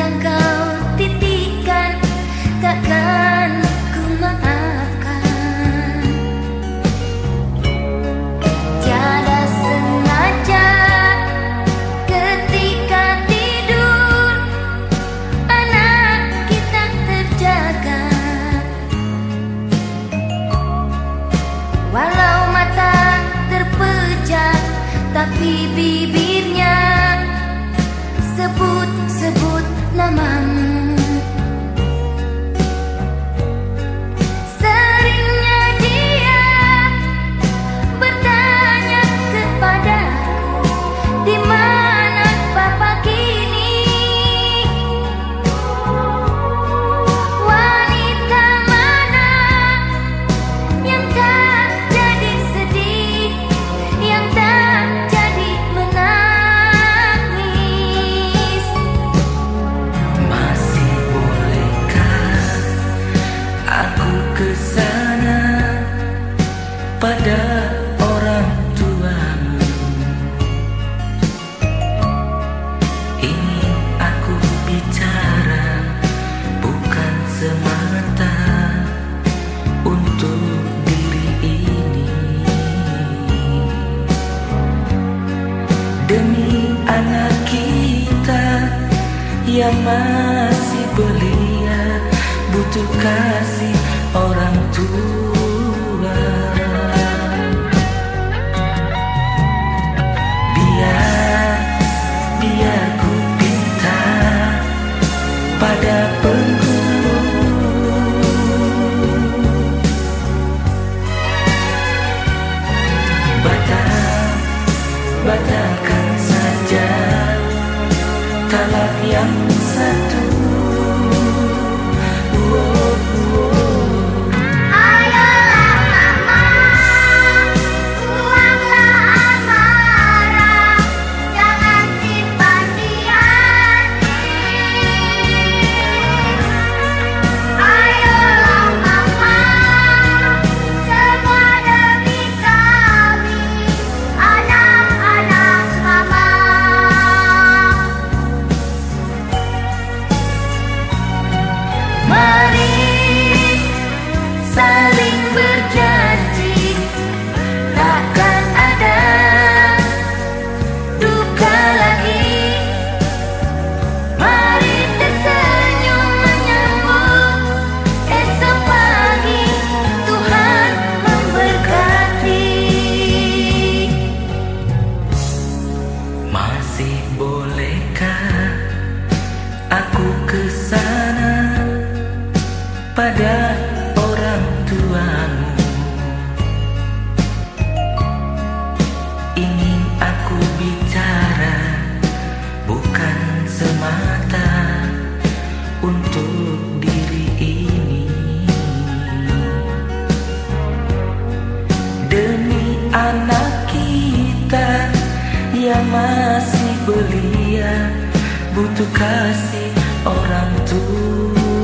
yang kau titipkan takkan ku maafkan. Tiada sengaja ketika tidur anak kita terjaga. Walau mata terpejam tapi bibirnya sebut sebut naman pada orang tuamu. Ingin aku bicara bukan semata untuk diri ini. Demi anak kita yang masih belia Butuh kasih orang tua Maria. Pada orang tuamu. Ingin aku bicara bukan semata untuk diri ini. Demi anak kita yang masih belia Butuh kasih orang tua